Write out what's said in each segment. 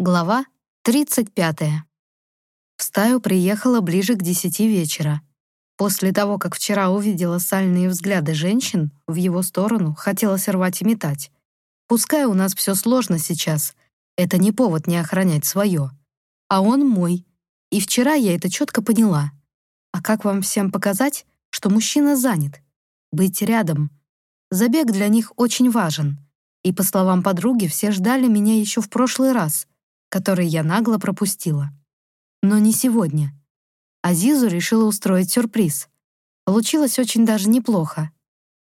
Глава 35. В стаю приехала ближе к десяти вечера. После того, как вчера увидела сальные взгляды женщин в его сторону, хотелось рвать и метать. Пускай у нас все сложно сейчас, это не повод не охранять свое. А он мой. И вчера я это четко поняла. А как вам всем показать, что мужчина занят? Быть рядом. Забег для них очень важен. И, по словам подруги, все ждали меня еще в прошлый раз — который я нагло пропустила. Но не сегодня. Азизу решила устроить сюрприз. Получилось очень даже неплохо.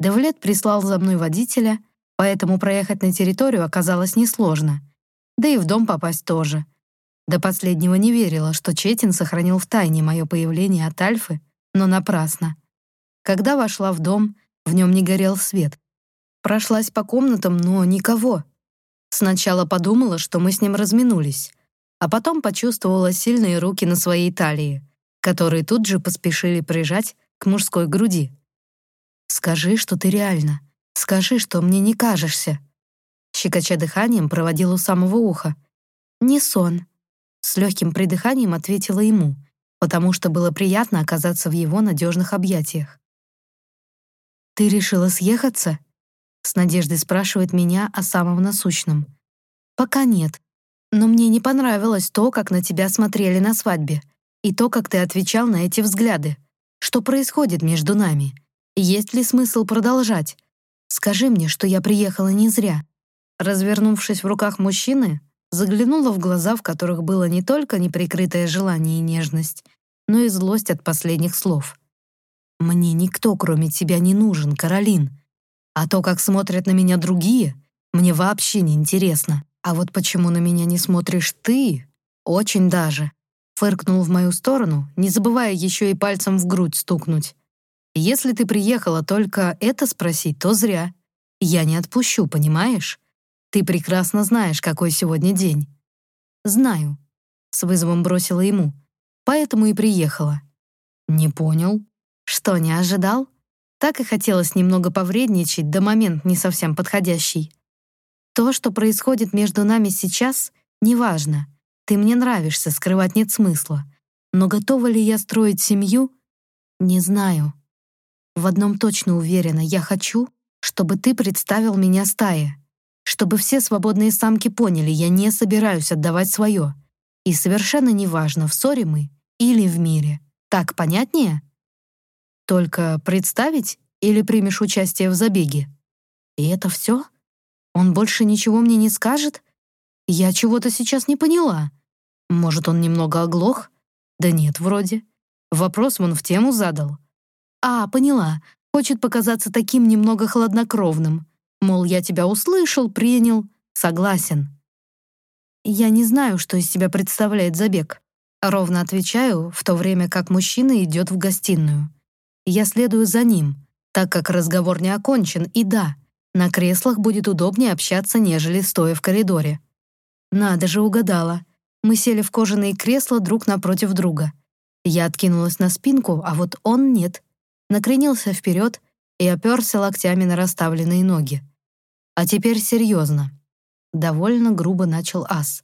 Девлет прислал за мной водителя, поэтому проехать на территорию оказалось несложно. Да и в дом попасть тоже. До последнего не верила, что Четин сохранил в тайне мое появление от Альфы, но напрасно. Когда вошла в дом, в нем не горел свет. Прошлась по комнатам, но никого. Сначала подумала, что мы с ним разминулись, а потом почувствовала сильные руки на своей талии, которые тут же поспешили прижать к мужской груди. «Скажи, что ты реально. Скажи, что мне не кажешься». Щекоча дыханием проводила у самого уха. «Не сон». С легким придыханием ответила ему, потому что было приятно оказаться в его надежных объятиях. «Ты решила съехаться?» С надеждой спрашивает меня о самом насущном. «Пока нет. Но мне не понравилось то, как на тебя смотрели на свадьбе, и то, как ты отвечал на эти взгляды. Что происходит между нами? Есть ли смысл продолжать? Скажи мне, что я приехала не зря». Развернувшись в руках мужчины, заглянула в глаза, в которых было не только неприкрытое желание и нежность, но и злость от последних слов. «Мне никто, кроме тебя, не нужен, Каролин. А то, как смотрят на меня другие, мне вообще не интересно. А вот почему на меня не смотришь ты, очень даже. Фыркнул в мою сторону, не забывая еще и пальцем в грудь стукнуть. Если ты приехала только это спросить, то зря. Я не отпущу, понимаешь? Ты прекрасно знаешь, какой сегодня день. Знаю. С вызовом бросила ему. Поэтому и приехала. Не понял. Что, не ожидал? Так и хотелось немного повредничать, да момент не совсем подходящий. То, что происходит между нами сейчас, неважно. Ты мне нравишься, скрывать нет смысла. Но готова ли я строить семью? Не знаю. В одном точно уверена, я хочу, чтобы ты представил меня стае. Чтобы все свободные самки поняли, я не собираюсь отдавать свое. И совершенно неважно, в ссоре мы или в мире. Так понятнее? Только представить или примешь участие в забеге? И это все? Он больше ничего мне не скажет? Я чего-то сейчас не поняла. Может, он немного оглох? Да нет, вроде. Вопрос он в тему задал. А, поняла. Хочет показаться таким немного хладнокровным. Мол, я тебя услышал, принял, согласен. Я не знаю, что из себя представляет забег. Ровно отвечаю, в то время как мужчина идет в гостиную. Я следую за ним, так как разговор не окончен, и да, на креслах будет удобнее общаться, нежели стоя в коридоре. Надо же, угадала. Мы сели в кожаные кресла друг напротив друга. Я откинулась на спинку, а вот он нет. Накренился вперед и оперся локтями на расставленные ноги. А теперь серьезно. Довольно грубо начал Ас.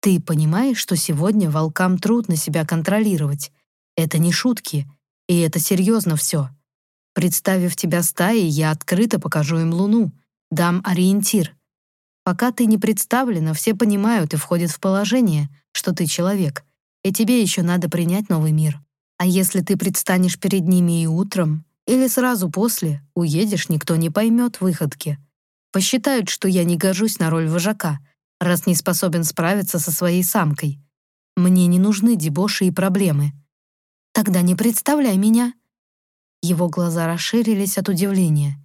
Ты понимаешь, что сегодня волкам трудно себя контролировать? Это не шутки, и это серьезно все. Представив тебя стаей, я открыто покажу им луну, дам ориентир. Пока ты не представлена, все понимают и входят в положение, что ты человек, и тебе еще надо принять новый мир. А если ты предстанешь перед ними и утром, или сразу после, уедешь, никто не поймет выходки. Посчитают, что я не гожусь на роль вожака, раз не способен справиться со своей самкой. Мне не нужны дебоши и проблемы. Тогда не представляй меня». Его глаза расширились от удивления.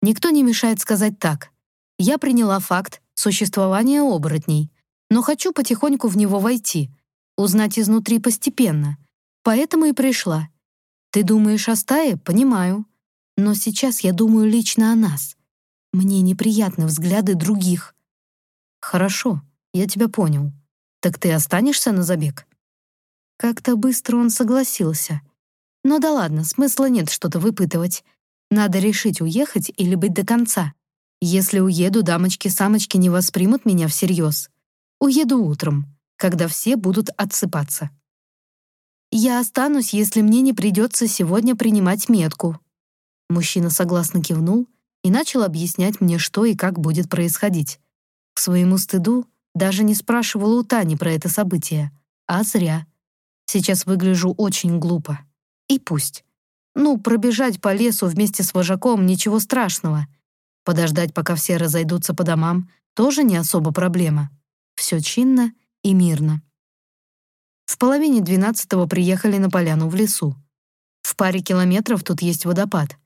Никто не мешает сказать так. Я приняла факт существования оборотней, но хочу потихоньку в него войти, узнать изнутри постепенно. Поэтому и пришла. Ты думаешь о стае? Понимаю. Но сейчас я думаю лично о нас. Мне неприятны взгляды других. Хорошо, я тебя понял. Так ты останешься на забег? Как-то быстро он согласился. Ну да ладно, смысла нет что-то выпытывать. Надо решить, уехать или быть до конца. Если уеду, дамочки-самочки не воспримут меня всерьез. Уеду утром, когда все будут отсыпаться. Я останусь, если мне не придется сегодня принимать метку. Мужчина согласно кивнул и начал объяснять мне, что и как будет происходить. К своему стыду даже не спрашивала у Тани про это событие. А зря. Сейчас выгляжу очень глупо. И пусть. Ну, пробежать по лесу вместе с вожаком — ничего страшного. Подождать, пока все разойдутся по домам, тоже не особо проблема. Все чинно и мирно. В половине двенадцатого приехали на поляну в лесу. В паре километров тут есть водопад.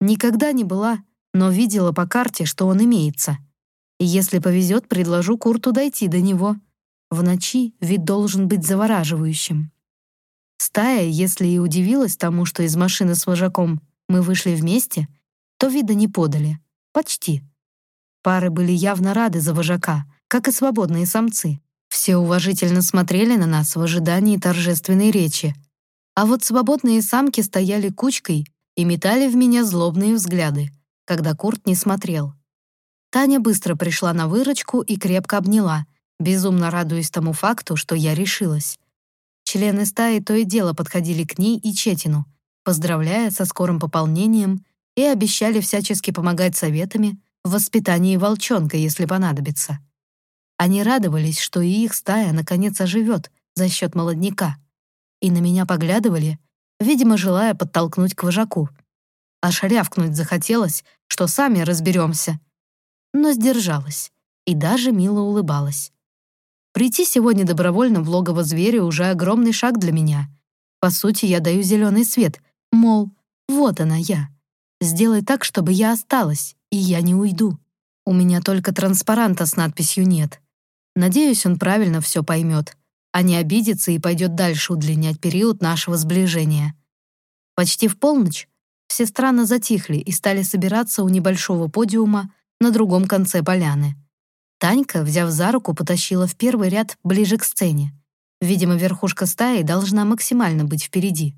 Никогда не была, но видела по карте, что он имеется. Если повезет, предложу Курту дойти до него — в ночи вид должен быть завораживающим. Стая, если и удивилась тому, что из машины с вожаком мы вышли вместе, то вида не подали. Почти. Пары были явно рады за вожака, как и свободные самцы. Все уважительно смотрели на нас в ожидании торжественной речи. А вот свободные самки стояли кучкой и метали в меня злобные взгляды, когда Курт не смотрел. Таня быстро пришла на выручку и крепко обняла, безумно радуясь тому факту, что я решилась. Члены стаи то и дело подходили к ней и Четину, поздравляя со скорым пополнением и обещали всячески помогать советами в воспитании волчонка, если понадобится. Они радовались, что и их стая наконец оживет за счет молодняка, и на меня поглядывали, видимо, желая подтолкнуть к вожаку. Аж рявкнуть захотелось, что сами разберемся. Но сдержалась и даже мило улыбалась. Прийти сегодня добровольно в логово зверя уже огромный шаг для меня. По сути, я даю зеленый свет, мол, вот она я. Сделай так, чтобы я осталась, и я не уйду. У меня только транспаранта с надписью «нет». Надеюсь, он правильно все поймет, а не обидится и пойдет дальше удлинять период нашего сближения. Почти в полночь все странно затихли и стали собираться у небольшого подиума на другом конце поляны. Танька, взяв за руку, потащила в первый ряд ближе к сцене. Видимо, верхушка стаи должна максимально быть впереди.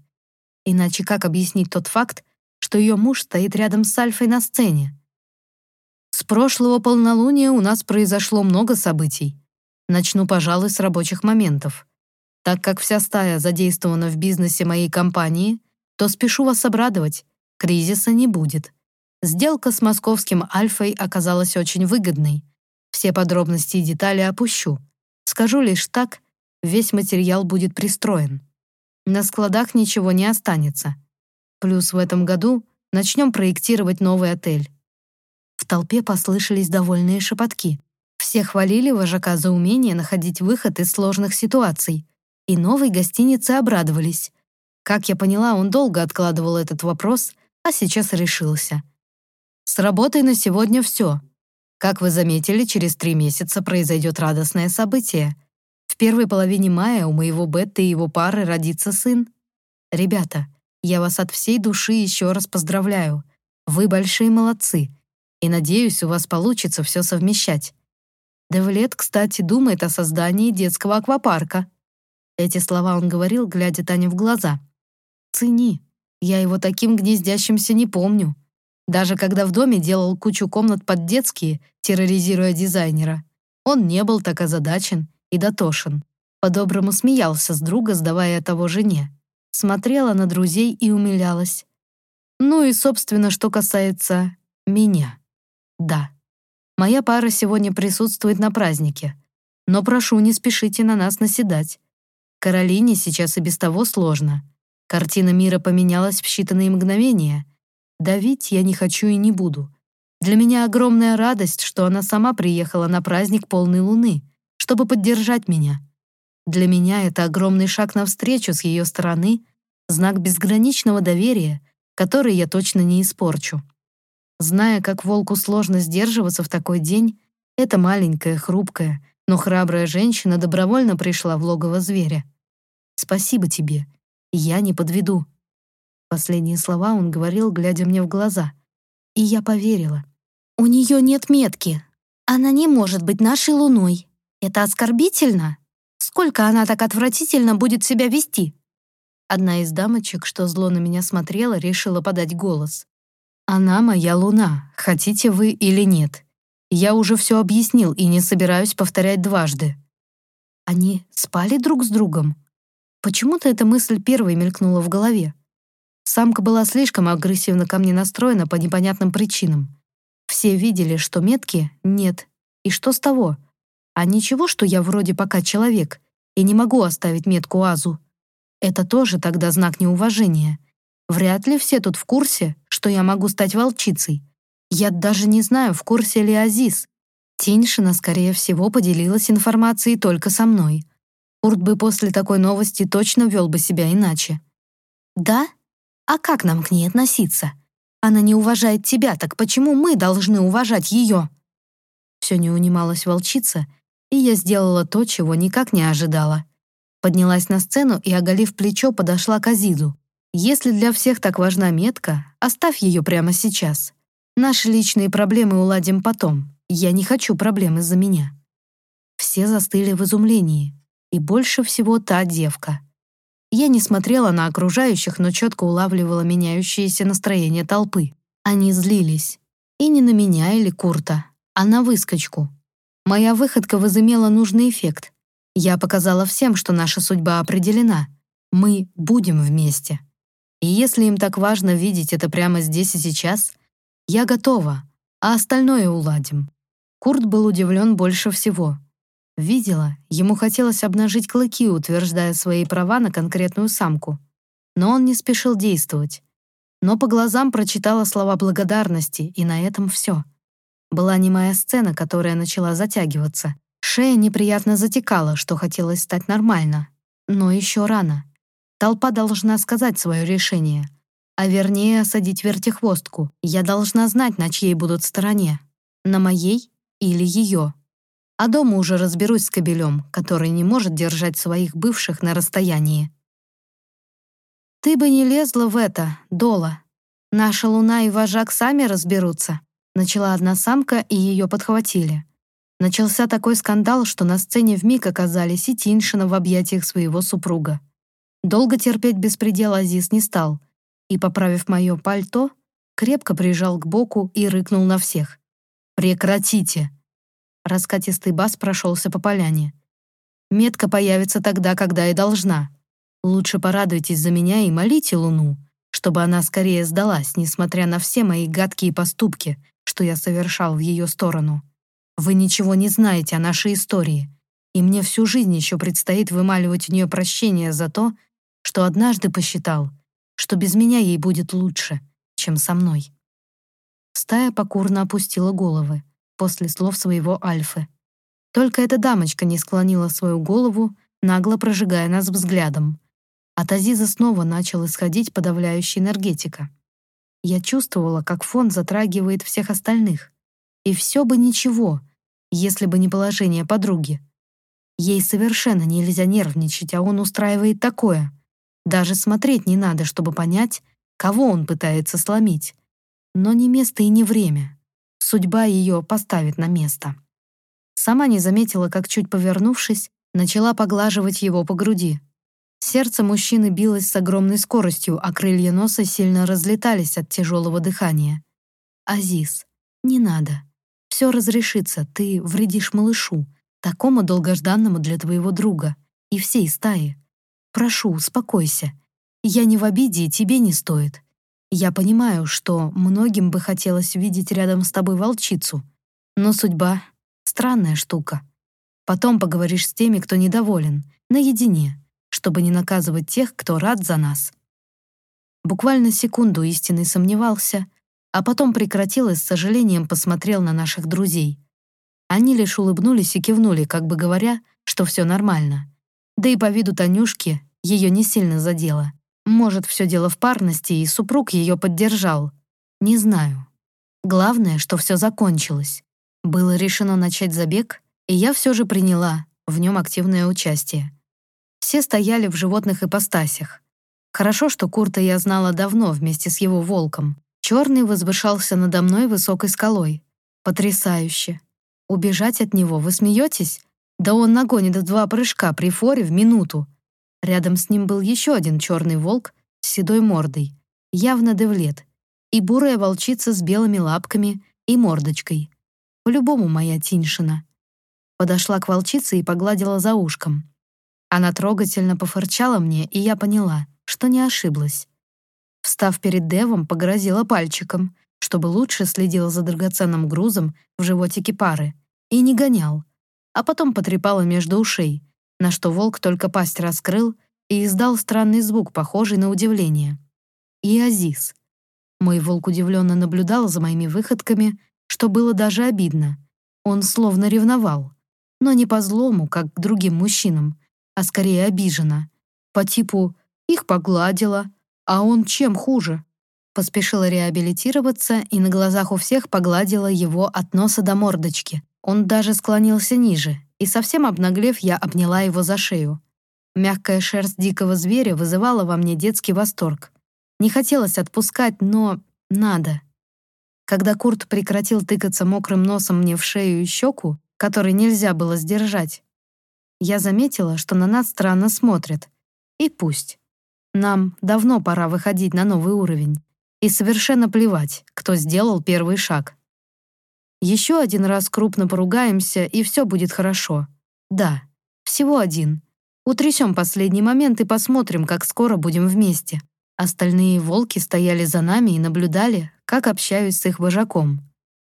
Иначе как объяснить тот факт, что ее муж стоит рядом с Альфой на сцене? С прошлого полнолуния у нас произошло много событий. Начну, пожалуй, с рабочих моментов. Так как вся стая задействована в бизнесе моей компании, то спешу вас обрадовать, кризиса не будет. Сделка с московским Альфой оказалась очень выгодной — все подробности и детали опущу. Скажу лишь так, весь материал будет пристроен. На складах ничего не останется. Плюс в этом году начнем проектировать новый отель. В толпе послышались довольные шепотки. Все хвалили вожака за умение находить выход из сложных ситуаций. И новой гостинице обрадовались. Как я поняла, он долго откладывал этот вопрос, а сейчас решился. С работой на сегодня все. Как вы заметили, через три месяца произойдет радостное событие. В первой половине мая у моего Бетты и его пары родится сын. Ребята, я вас от всей души еще раз поздравляю. Вы большие молодцы. И надеюсь, у вас получится все совмещать. Девлет, кстати, думает о создании детского аквапарка. Эти слова он говорил, глядя Тане в глаза. Цени. Я его таким гнездящимся не помню. Даже когда в доме делал кучу комнат под детские, терроризируя дизайнера, он не был так озадачен и дотошен. По-доброму смеялся с друга, сдавая того жене. Смотрела на друзей и умилялась. Ну и, собственно, что касается меня. Да, моя пара сегодня присутствует на празднике. Но прошу, не спешите на нас наседать. Каролине сейчас и без того сложно. Картина мира поменялась в считанные мгновения — Давить я не хочу и не буду. Для меня огромная радость, что она сама приехала на праздник полной луны, чтобы поддержать меня. Для меня это огромный шаг навстречу с ее стороны, знак безграничного доверия, который я точно не испорчу. Зная, как волку сложно сдерживаться в такой день, эта маленькая, хрупкая, но храбрая женщина добровольно пришла в логово зверя. Спасибо тебе. Я не подведу. Последние слова он говорил, глядя мне в глаза. И я поверила. «У нее нет метки. Она не может быть нашей луной. Это оскорбительно. Сколько она так отвратительно будет себя вести?» Одна из дамочек, что зло на меня смотрела, решила подать голос. «Она моя луна, хотите вы или нет. Я уже все объяснил и не собираюсь повторять дважды. Они спали друг с другом? Почему-то эта мысль первой мелькнула в голове. Самка была слишком агрессивно ко мне настроена по непонятным причинам. Все видели, что метки нет. И что с того? А ничего, что я вроде пока человек и не могу оставить метку Азу. Это тоже тогда знак неуважения. Вряд ли все тут в курсе, что я могу стать волчицей. Я даже не знаю, в курсе ли Азиз. Тиньшина, скорее всего, поделилась информацией только со мной. Курт бы после такой новости точно вел бы себя иначе. «Да? А как нам к ней относиться? Она не уважает тебя, так почему мы должны уважать ее?» Все не унималась волчица, и я сделала то, чего никак не ожидала. Поднялась на сцену и, оголив плечо, подошла к Азизу. «Если для всех так важна метка, оставь ее прямо сейчас. Наши личные проблемы уладим потом. Я не хочу проблем из-за меня». Все застыли в изумлении и больше всего та девка. Я не смотрела на окружающих, но четко улавливала меняющееся настроение толпы. Они злились. И не на меня или Курта, а на выскочку. Моя выходка возымела нужный эффект. Я показала всем, что наша судьба определена. Мы будем вместе. И если им так важно видеть это прямо здесь и сейчас, я готова, а остальное уладим. Курт был удивлен больше всего. Видела, ему хотелось обнажить клыки, утверждая свои права на конкретную самку. Но он не спешил действовать. Но по глазам прочитала слова благодарности, и на этом все. Была немая сцена, которая начала затягиваться. Шея неприятно затекала, что хотелось стать нормально. Но еще рано. Толпа должна сказать свое решение. А вернее, осадить вертихвостку. Я должна знать, на чьей будут стороне. На моей или ее. А дома уже разберусь с кобелем, который не может держать своих бывших на расстоянии. «Ты бы не лезла в это, Дола. Наша луна и вожак сами разберутся», начала одна самка, и ее подхватили. Начался такой скандал, что на сцене вмиг оказались и Тиншина в объятиях своего супруга. Долго терпеть беспредел Азиз не стал, и, поправив мое пальто, крепко прижал к боку и рыкнул на всех. «Прекратите!» Раскатистый бас прошелся по поляне. «Метка появится тогда, когда и должна. Лучше порадуйтесь за меня и молите Луну, чтобы она скорее сдалась, несмотря на все мои гадкие поступки, что я совершал в ее сторону. Вы ничего не знаете о нашей истории, и мне всю жизнь еще предстоит вымаливать у нее прощение за то, что однажды посчитал, что без меня ей будет лучше, чем со мной». Стая покорно опустила головы после слов своего Альфы. Только эта дамочка не склонила свою голову, нагло прожигая нас взглядом. От Азиза снова начал исходить подавляющая энергетика. Я чувствовала, как фон затрагивает всех остальных. И все бы ничего, если бы не положение подруги. Ей совершенно нельзя нервничать, а он устраивает такое. Даже смотреть не надо, чтобы понять, кого он пытается сломить. Но не место и не время. Судьба ее поставит на место. Сама не заметила, как, чуть повернувшись, начала поглаживать его по груди. Сердце мужчины билось с огромной скоростью, а крылья носа сильно разлетались от тяжелого дыхания. «Азиз, не надо. Все разрешится, ты вредишь малышу, такому долгожданному для твоего друга и всей стаи. Прошу, успокойся. Я не в обиде, и тебе не стоит. Я понимаю, что многим бы хотелось видеть рядом с тобой волчицу, но судьба — странная штука. Потом поговоришь с теми, кто недоволен, наедине, чтобы не наказывать тех, кто рад за нас. Буквально секунду истинный сомневался, а потом прекратил и с сожалением посмотрел на наших друзей. Они лишь улыбнулись и кивнули, как бы говоря, что все нормально. Да и по виду Танюшки ее не сильно задело. Может, все дело в парности, и супруг ее поддержал. Не знаю. Главное, что все закончилось. Было решено начать забег, и я все же приняла в нем активное участие. Все стояли в животных ипостасях. Хорошо, что Курта я знала давно вместе с его волком. Черный возвышался надо мной высокой скалой. Потрясающе. Убежать от него, вы смеетесь? Да он нагонит два прыжка при форе в минуту. Рядом с ним был еще один черный волк с седой мордой, явно девлет, и бурая волчица с белыми лапками и мордочкой. По-любому моя Тиньшина. подошла к волчице и погладила за ушком. Она трогательно пофырчала мне, и я поняла, что не ошиблась. Встав перед Девом, погрозила пальчиком, чтобы лучше следил за драгоценным грузом в животике пары и не гонял, а потом потрепала между ушей, на что волк только пасть раскрыл и издал странный звук, похожий на удивление. И Азиз. Мой волк удивленно наблюдал за моими выходками, что было даже обидно. Он словно ревновал, но не по злому, как к другим мужчинам, а скорее обиженно. По типу «их погладила», а он чем хуже? Поспешила реабилитироваться и на глазах у всех погладила его от носа до мордочки. Он даже склонился ниже, и совсем обнаглев, я обняла его за шею. Мягкая шерсть дикого зверя вызывала во мне детский восторг. Не хотелось отпускать, но надо. Когда Курт прекратил тыкаться мокрым носом мне в шею и щеку, который нельзя было сдержать, я заметила, что на нас странно смотрят. И пусть. Нам давно пора выходить на новый уровень. И совершенно плевать, кто сделал первый шаг. Еще один раз крупно поругаемся, и все будет хорошо. Да, всего один. Утрясем последний момент и посмотрим, как скоро будем вместе. Остальные волки стояли за нами и наблюдали, как общаюсь с их вожаком.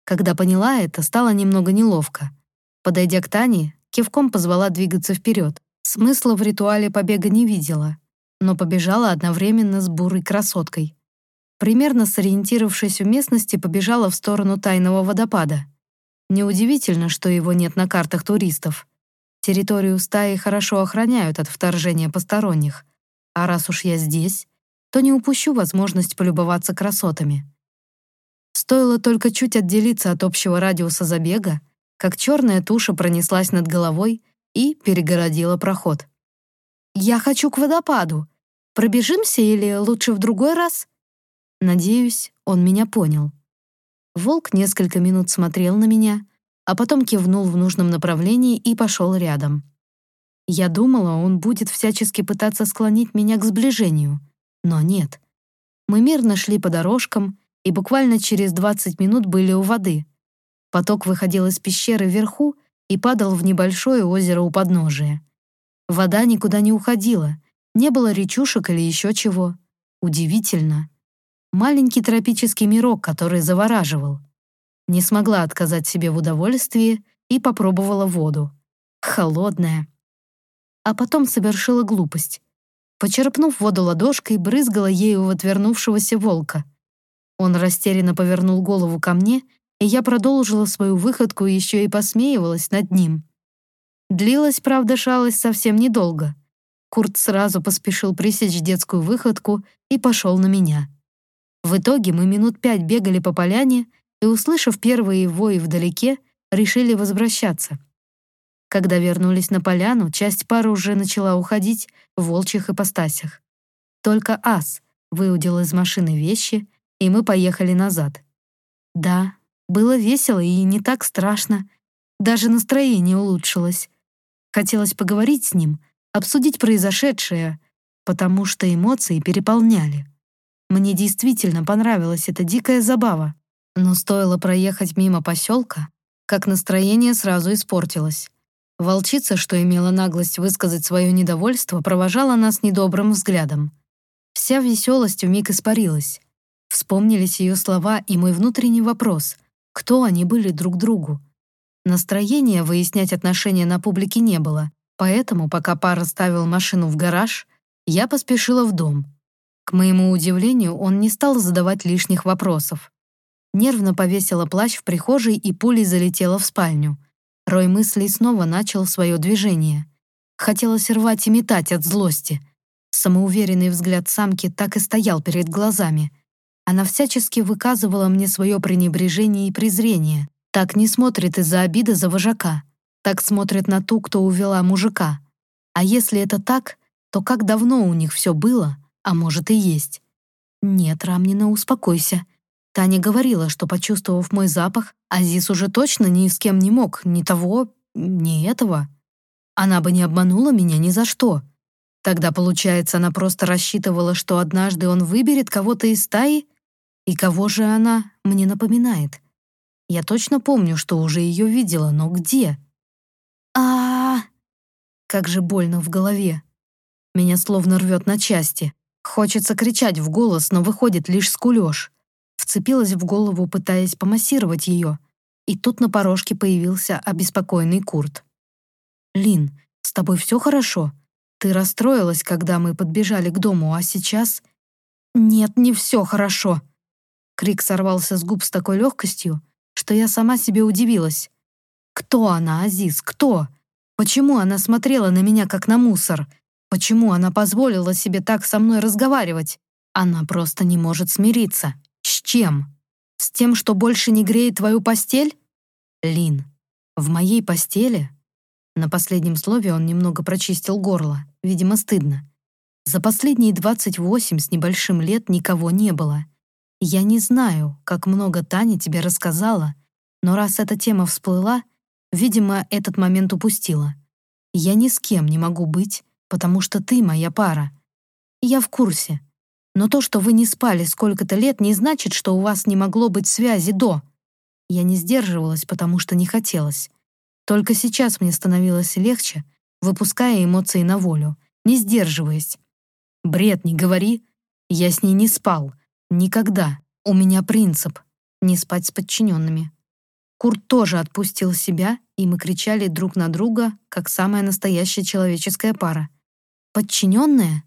Когда поняла это, стало немного неловко. Подойдя к Тане, кивком позвала двигаться вперед. Смысла в ритуале побега не видела, но побежала одновременно с бурой красоткой. Примерно сориентировавшись в местности, побежала в сторону тайного водопада. Неудивительно, что его нет на картах туристов. Территорию стаи хорошо охраняют от вторжения посторонних. А раз уж я здесь, то не упущу возможность полюбоваться красотами. Стоило только чуть отделиться от общего радиуса забега, как черная туша пронеслась над головой и перегородила проход. «Я хочу к водопаду. Пробежимся или лучше в другой раз?» Надеюсь, он меня понял. Волк несколько минут смотрел на меня, а потом кивнул в нужном направлении и пошел рядом. Я думала, он будет всячески пытаться склонить меня к сближению, но нет. Мы мирно шли по дорожкам и буквально через 20 минут были у воды. Поток выходил из пещеры вверху и падал в небольшое озеро у подножия. Вода никуда не уходила, не было речушек или еще чего. Удивительно маленький тропический мирок, который завораживал. Не смогла отказать себе в удовольствии и попробовала воду. Холодная. А потом совершила глупость. Почерпнув воду ладошкой, брызгала ею в отвернувшегося волка. Он растерянно повернул голову ко мне, и я продолжила свою выходку еще и посмеивалась над ним. Длилась, правда, шалость совсем недолго. Курт сразу поспешил пресечь детскую выходку и пошел на меня. В итоге мы минут пять бегали по поляне и, услышав первые вои вдалеке, решили возвращаться. Когда вернулись на поляну, часть пары уже начала уходить в волчьих ипостасях. Только Ас выудил из машины вещи, и мы поехали назад. Да, было весело и не так страшно. Даже настроение улучшилось. Хотелось поговорить с ним, обсудить произошедшее, потому что эмоции переполняли. Мне действительно понравилась эта дикая забава. Но стоило проехать мимо поселка, как настроение сразу испортилось. Волчица, что имела наглость высказать свое недовольство, провожала нас недобрым взглядом. Вся веселость вмиг испарилась. Вспомнились ее слова и мой внутренний вопрос, кто они были друг другу. Настроения выяснять отношения на публике не было, поэтому, пока пара ставил машину в гараж, я поспешила в дом. К моему удивлению, он не стал задавать лишних вопросов. Нервно повесила плащ в прихожей и пулей залетела в спальню. Рой мыслей снова начал свое движение. Хотелось рвать и метать от злости. Самоуверенный взгляд самки так и стоял перед глазами. Она всячески выказывала мне свое пренебрежение и презрение. Так не смотрит из-за обиды за вожака. Так смотрит на ту, кто увела мужика. А если это так, то как давно у них все было, а может и есть. Нет, Рамнина, успокойся. Таня говорила, что, почувствовав мой запах, Азис уже точно ни с кем не мог, ни того, ни этого. Она бы не обманула меня ни за что. Тогда, получается, она просто рассчитывала, что однажды он выберет кого-то из стаи? И кого же она мне напоминает? Я точно помню, что уже ее видела, но где? а, Как же больно в голове. Меня словно рвет на части. Хочется кричать в голос, но выходит лишь скулёж. Вцепилась в голову, пытаясь помассировать ее. И тут на порожке появился обеспокоенный Курт. «Лин, с тобой все хорошо? Ты расстроилась, когда мы подбежали к дому, а сейчас...» «Нет, не все хорошо!» Крик сорвался с губ с такой легкостью, что я сама себе удивилась. «Кто она, Азиз, кто? Почему она смотрела на меня, как на мусор? Почему она позволила себе так со мной разговаривать? Она просто не может смириться. С чем? С тем, что больше не греет твою постель? Лин, в моей постели на последнем слове он немного прочистил горло, видимо, стыдно. За последние 28 с небольшим лет никого не было. Я не знаю, как много Таня тебе рассказала, но раз эта тема всплыла, видимо, этот момент упустила. Я ни с кем не могу быть, потому что ты моя пара. Я в курсе. Но то, что вы не спали сколько-то лет, не значит, что у вас не могло быть связи до. Я не сдерживалась, потому что не хотелось. Только сейчас мне становилось легче, выпуская эмоции на волю, не сдерживаясь. «Бред, не говори. Я с ней не спал. Никогда. У меня принцип — не спать с подчиненными». Курт тоже отпустил себя, и мы кричали друг на друга, как самая настоящая человеческая пара. «Подчиненная?»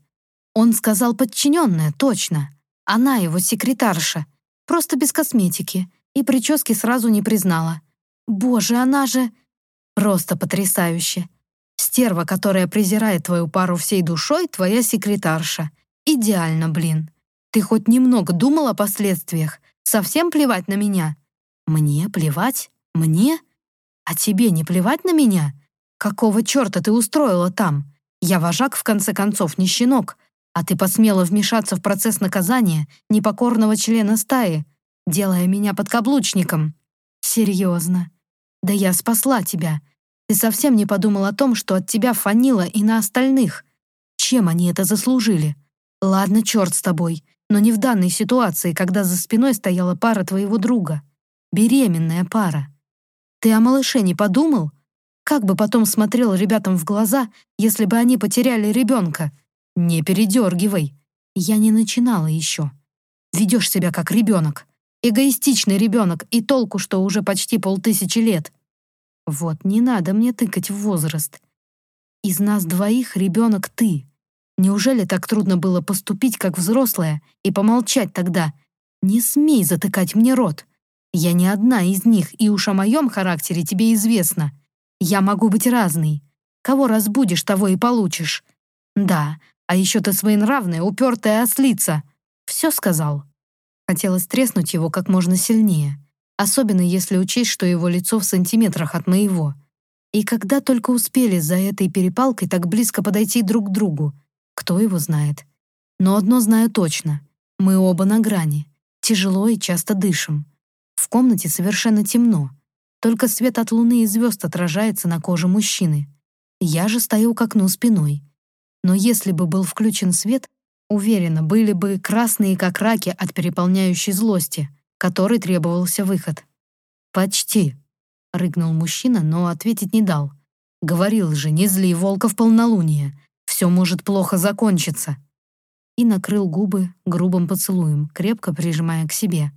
Он сказал «подчиненная», точно. Она его секретарша, просто без косметики, и прически сразу не признала. «Боже, она же...» Просто потрясающе. Стерва, которая презирает твою пару всей душой, твоя секретарша. Идеально, блин. Ты хоть немного думал о последствиях? Совсем плевать на меня? Мне плевать? Мне? А тебе не плевать на меня? Какого черта ты устроила там? Я вожак, в конце концов, не щенок. А ты посмела вмешаться в процесс наказания непокорного члена стаи, делая меня подкаблучником. Серьезно. Да я спасла тебя. Ты совсем не подумал о том, что от тебя фанило и на остальных. Чем они это заслужили? Ладно, черт с тобой, но не в данной ситуации, когда за спиной стояла пара твоего друга. Беременная пара. Ты о малыше не подумал? Как бы потом смотрел ребятам в глаза, если бы они потеряли ребенка? Не передергивай. Я не начинала еще. Ведешь себя как ребенок. Эгоистичный ребенок, и толку, что уже почти полтысячи лет. Вот, не надо мне тыкать в возраст. Из нас двоих ребенок ты. Неужели так трудно было поступить, как взрослая, и помолчать тогда? Не смей затыкать мне рот. Я не одна из них, и уж о моем характере тебе известно. Я могу быть разной. Кого разбудишь, того и получишь. Да, а еще ты своенравная, упертая ослица. Все сказал. Хотелось треснуть его как можно сильнее, особенно если учесть, что его лицо в сантиметрах от моего. И когда только успели за этой перепалкой так близко подойти друг к другу, кто его знает. Но одно знаю точно. Мы оба на грани. Тяжело и часто дышим. В комнате совершенно темно. Только свет от луны и звезд отражается на коже мужчины. Я же стою к окну спиной. Но если бы был включен свет, Уверена, были бы красные, как раки от переполняющей злости, которой требовался выход. «Почти», — рыгнул мужчина, но ответить не дал. «Говорил же, не зли волка в полнолуние. Все может плохо закончиться». И накрыл губы грубым поцелуем, крепко прижимая к себе.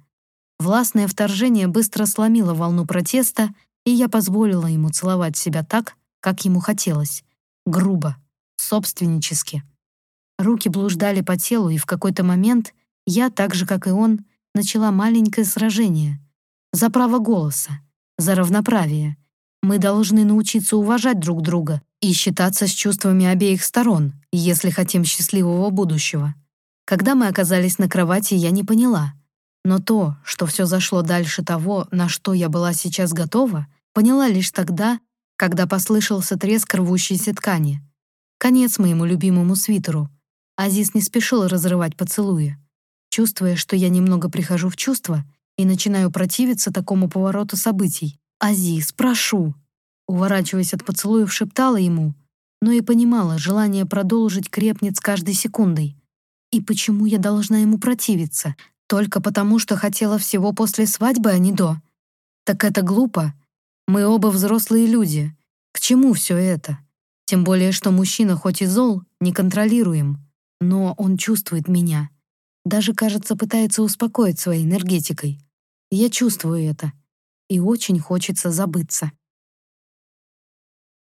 Властное вторжение быстро сломило волну протеста, и я позволила ему целовать себя так, как ему хотелось. Грубо, собственнически. Руки блуждали по телу, и в какой-то момент я, так же, как и он, начала маленькое сражение. За право голоса, за равноправие. Мы должны научиться уважать друг друга и считаться с чувствами обеих сторон, если хотим счастливого будущего. Когда мы оказались на кровати, я не поняла. Но то, что все зашло дальше того, на что я была сейчас готова, поняла лишь тогда, когда послышался треск рвущейся ткани. Конец моему любимому свитеру — Азиз не спешил разрывать поцелуи. Чувствуя, что я немного прихожу в чувство и начинаю противиться такому повороту событий. «Азиз, прошу!» Уворачиваясь от поцелуев, шептала ему, но и понимала, желание продолжить крепнет с каждой секундой. И почему я должна ему противиться? Только потому, что хотела всего после свадьбы, а не до? Так это глупо. Мы оба взрослые люди. К чему все это? Тем более, что мужчина хоть и зол, неконтролируем, но он чувствует меня. Даже, кажется, пытается успокоить своей энергетикой. Я чувствую это. И очень хочется забыться.